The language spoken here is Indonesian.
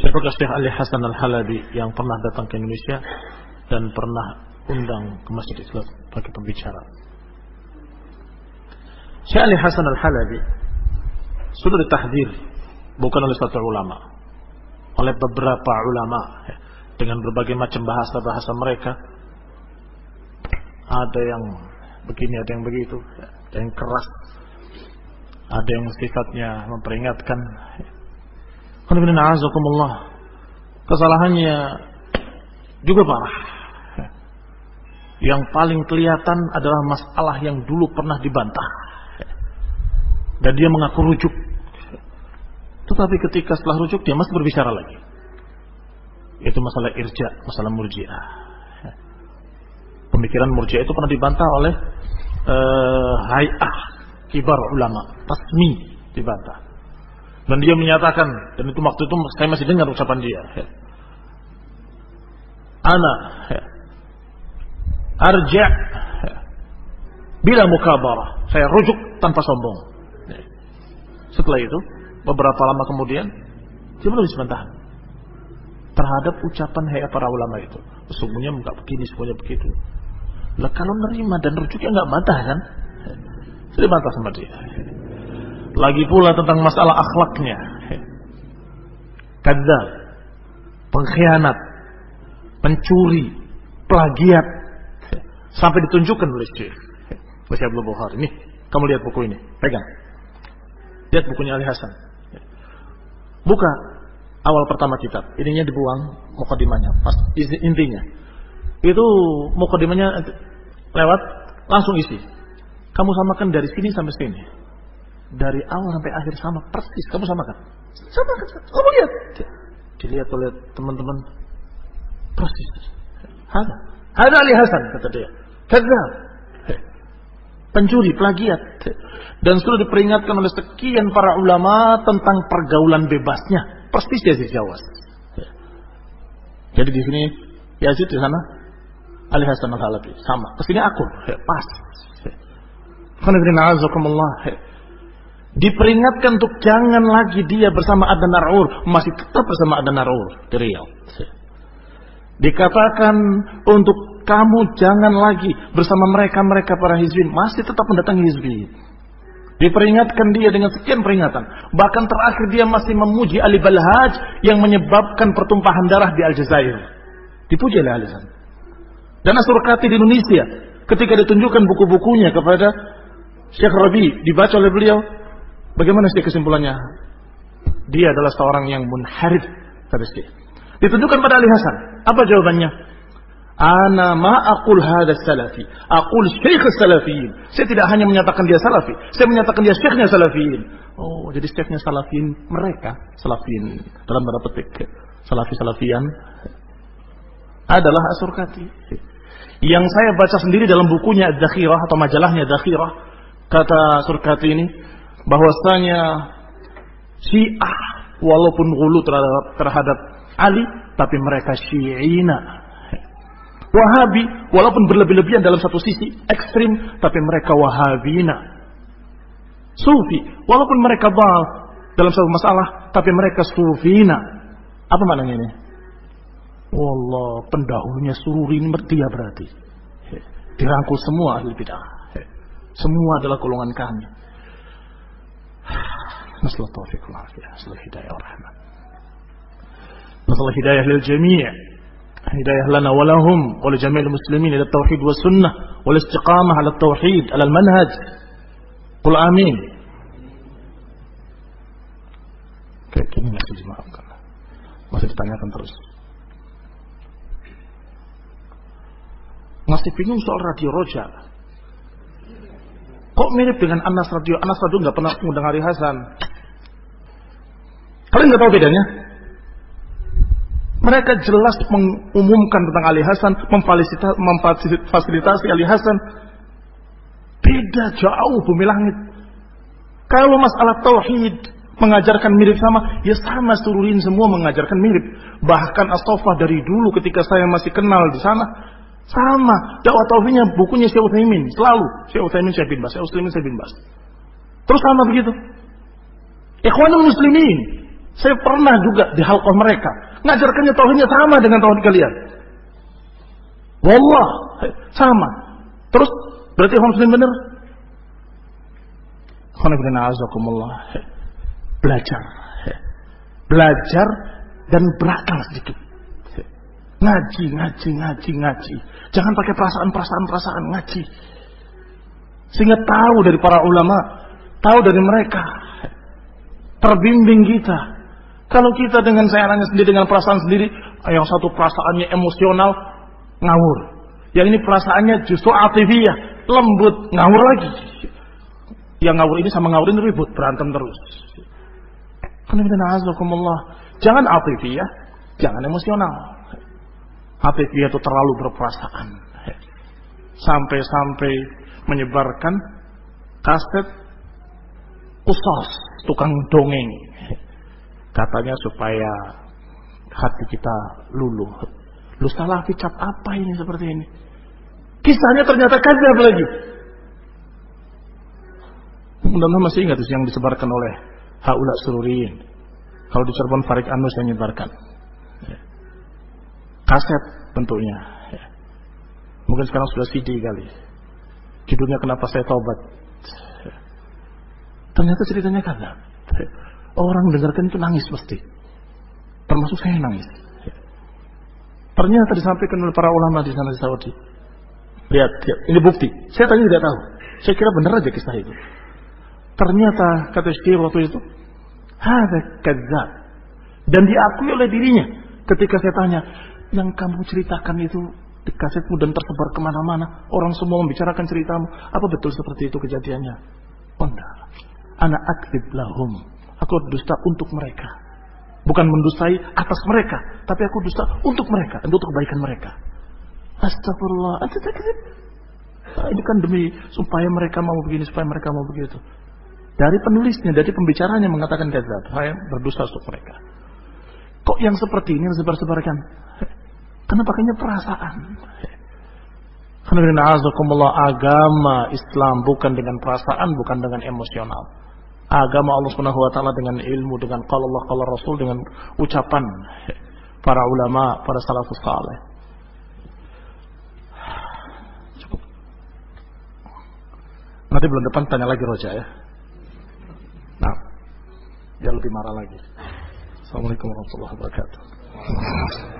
Siapakah Syekh Ali Hasan Al-Halabi yang pernah datang ke Indonesia dan pernah undang ke Masjid Islam bagi pembicara? Syekh Ali Hasan Al-Halabi sudah ditahdir bukan oleh satu ulama, oleh beberapa ulama ya, dengan berbagai macam bahasa-bahasa mereka. Ada yang begini, ada yang begitu, ya, ada yang keras, ada yang sifatnya memperingatkan. Kesalahannya juga parah. Yang paling kelihatan adalah masalah yang dulu pernah dibantah. Dan dia mengaku rujuk. Tetapi ketika setelah rujuk dia masih berbicara lagi. Itu masalah irja, masalah murjiah. Pemikiran murjiah itu pernah dibantah oleh uh, hayah kibar ulama, tasmi dibantah. Dan dia menyatakan, dan itu waktu itu saya masih dengar ucapan dia. Ya. Ana ya. arja ya. bila mukabarah. Saya rujuk tanpa sombong. Setelah itu, beberapa lama kemudian, dia bisa bantahan terhadap ucapan hayat para ulama itu. Sesungguhnya enggak begini, semuanya begitu. Lah kalau nerima dan rujuknya enggak bantah kan? Sudah bantah sama dia. Lagi pula tentang masalah akhlaknya. Kadzab, pengkhianat, pencuri, plagiat sampai ditunjukkan oleh Syekh. Masih Abdul Bukhari. Ini, kamu lihat buku ini. Pegang. Lihat bukunya Ali Hasan. Buka awal pertama kitab. Ininya dibuang mukadimahnya. Pas intinya. Itu mukadimahnya lewat langsung isi. Kamu samakan dari sini sampai sini dari awal sampai akhir sama persis. Kamu samakan sama kan kamu lihat. Dilihat oleh teman-teman persis. Ada ada Ali Hasan kata dia. Kata pencuri plagiat. Dan sudah diperingatkan oleh sekian para ulama tentang pergaulan bebasnya. Persis Yazid Jawas. Jadi di sini Yazid di sana Ali Hasan Al-Halabi. Sama. Ke sini aku. Pas. Karena Diperingatkan untuk jangan lagi dia bersama Adnan Nar'ur. Masih tetap bersama Adnan Nar'ur di Riau. Dikatakan untuk kamu jangan lagi bersama mereka-mereka para hizbin. Masih tetap mendatangi hizbin. Diperingatkan dia dengan sekian peringatan. Bahkan terakhir dia masih memuji Ali Balhaj yang menyebabkan pertumpahan darah di Aljazair. Dipuji oleh Alisan. Dan Asurkati di Indonesia ketika ditunjukkan buku-bukunya kepada Syekh Rabi dibaca oleh beliau Bagaimana sih kesimpulannya? Dia adalah seorang yang munharif, Syekh. Ditunjukkan pada Ali Hasan. Apa jawabannya? Ana ma aqul hada salafi. Aqul syekh salafiyin. Saya tidak hanya menyatakan dia salafi. Saya menyatakan dia syekhnya salafiyin. Oh, jadi syekhnya salafiyin mereka. Salafiyin. Dalam tanda petik. Salafi-salafian. Adalah asurkati. Yang saya baca sendiri dalam bukunya Dakhirah atau majalahnya Dakhirah. Kata surkati ini bahwasanya Syiah walaupun gulu terhadap, terhadap Ali tapi mereka Syiina. Wahabi walaupun berlebih-lebihan dalam satu sisi ekstrim tapi mereka Wahabina. Sufi walaupun mereka bal dalam satu masalah tapi mereka Sufina. Apa maknanya ini? Wallah pendahulunya sururi ini dia berarti. Dirangkul semua ahli bidah. Semua adalah golongan kami. نسأل التوفيق والعافية نسأل الهداية والرحمة نسأل الهداية للجميع هداية لنا ولهم ولجميع المسلمين إلى التوحيد والسنة والاستقامة على التوحيد على المنهج قل آمين kayak gini masih dimaafkan masih ditanyakan terus masih bingung soal radio roja Kok mirip dengan Anas Radio? Anas Radio nggak pernah mengundang Hari Hasan. Kalian nggak tahu bedanya? Mereka jelas mengumumkan tentang Ali Hasan, memfasilitasi Ali Hasan. Beda jauh bumi langit. Kalau masalah tauhid mengajarkan mirip sama, ya sama suruhin semua mengajarkan mirip. Bahkan Astofa dari dulu ketika saya masih kenal di sana, sama. Dakwah tauhidnya bukunya Syekh Utsaimin, selalu Syekh Utsaimin Syekh bin Bas, Syekh Utsaimin Syekh bin Bas. Terus sama begitu. Ikhwanul muslimin Saya pernah juga di halqah mereka. Ngajarkannya tauhidnya sama dengan tauhid kalian. Wallah, sama. Terus berarti orang muslim benar? Belajar. Belajar dan berakal sedikit. Ngaji, ngaji, ngaji, ngaji. Jangan pakai perasaan-perasaan perasaan ngaji. Sehingga tahu dari para ulama, tahu dari mereka. Terbimbing kita. Kalau kita dengan sayangannya sendiri, dengan perasaan sendiri, yang satu perasaannya emosional, ngawur. Yang ini perasaannya justru atifiyah, lembut, ngawur lagi. Yang ngawur ini sama ngawur ini ribut, berantem terus. Jangan atifiyah, jangan emosional. Atifiyah itu terlalu berperasaan. Sampai-sampai menyebarkan kaset usos tukang dongeng. Katanya supaya hati kita luluh. Lu salah kicap apa ini seperti ini? Kisahnya ternyata kadzab lagi. Mudah-mudahan masih ingat yang disebarkan oleh Haula Sururiyin. Kalau di Cirebon Farid Anus yang menyebarkan. Kaset bentuknya. Mungkin sekarang sudah CD kali. Judulnya kenapa saya tobat. Ternyata ceritanya kagak. Orang dengarkan itu nangis pasti. Termasuk saya nangis. Ternyata disampaikan oleh para ulama di sana di Saudi. Lihat, lihat, ini bukti. Saya tadi tidak tahu. Saya kira benar aja kisah itu. Ternyata kata Syekh waktu itu, ada kadzab. Dan diakui oleh dirinya. Ketika saya tanya, yang kamu ceritakan itu di kasetmu dan tersebar ke mana-mana. Orang semua membicarakan ceritamu. Apa betul seperti itu kejadiannya? Oh enggak. Anak aktif lahum. Aku dusta untuk mereka. Bukan mendustai atas mereka. Tapi aku dusta untuk mereka. Untuk kebaikan mereka. Astagfirullah. Nah, ini kan demi supaya mereka mau begini, supaya mereka mau begitu. Dari penulisnya, dari pembicaranya mengatakan kadzab. Saya berdosa untuk mereka. Kok yang seperti ini yang sebar-sebarkan? Karena pakainya perasaan. agama Islam bukan dengan perasaan, bukan dengan emosional. Agama Allah Subhanahu wa taala dengan ilmu, dengan qala Allah qala Rasul dengan ucapan para ulama, para salafus saleh. Nanti bulan depan tanya lagi Roja ya. Nah, dia lebih marah lagi. Assalamualaikum warahmatullahi wabarakatuh.